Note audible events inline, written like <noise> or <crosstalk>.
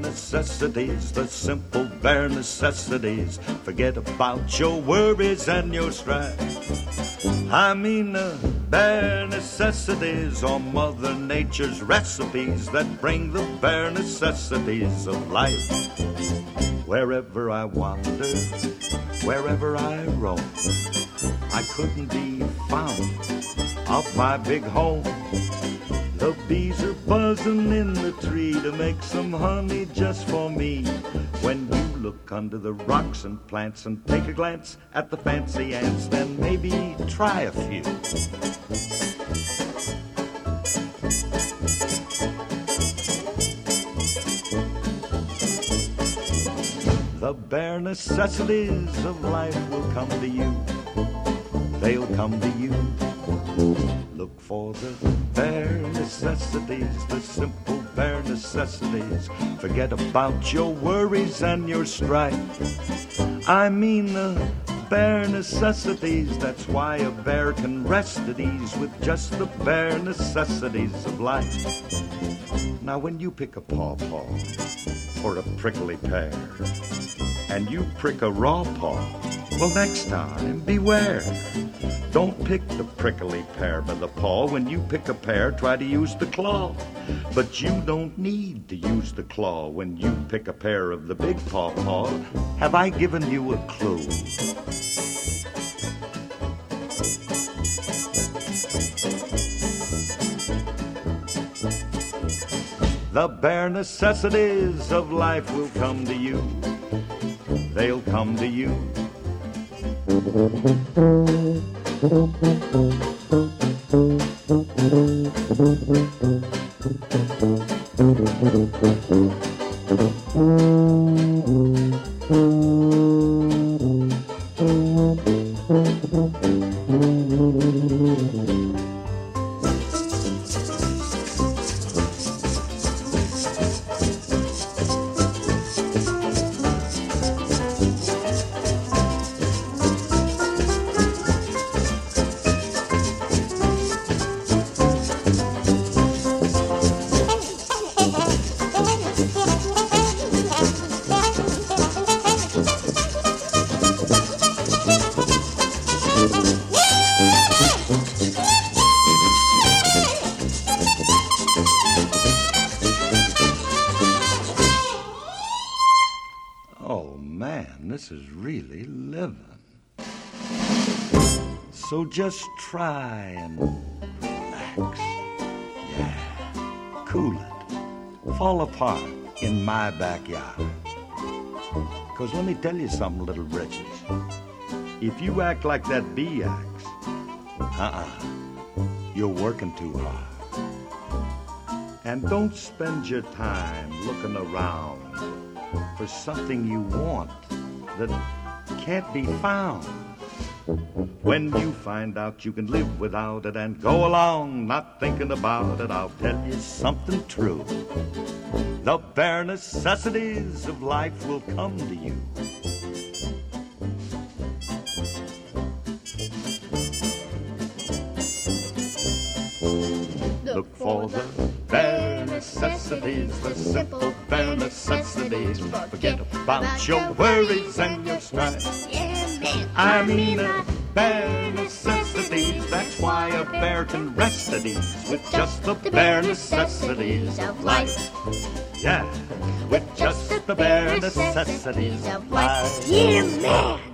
necessities, the simple bare necessities. Forget about your worries and your strife. I mean the bare necessities or Mother Nature's recipes that bring the bare necessities of life. Wherever I wander, wherever I roam, I couldn't be found off my big home. The bees are buzzing in the tree to make some honey just for me. When you look under the rocks and plants and take a glance at the fancy ants, then maybe try a few. The bare necessities of life will come to you. They'll come to you. Look for the bare necessities, the simple bare necessities. Forget about your worries and your strife. I mean the bare necessities. That's why a bear can rest at ease with just the bare necessities of life. Now, when you pick a pawpaw or a prickly pear, and you prick a raw paw, well, next time, beware. Don't pick the prickly pear by the paw. When you pick a pear, try to use the claw. But you don't need to use the claw when you pick a pear of the big paw paw. Have I given you a clue? The bare necessities of life will come to you. They'll come to you. <laughs> man, this is really living. So just try and relax. Yeah, cool it. Fall apart in my backyard. Cause let me tell you something, little britches. If you act like that bee acts, uh-uh, you're working too hard. And don't spend your time looking around for something you want that can't be found. When you find out you can live without it and go along not thinking about it, I'll tell you something true. The bare necessities of life will come to you. Look for the bare necessities, the simple bare necessities. Forget about your worries and your strife. I mean the bare necessities. That's why a bear can rest at ease with just the bare necessities of life. Yeah, with just the bare necessities of life. Yeah, man.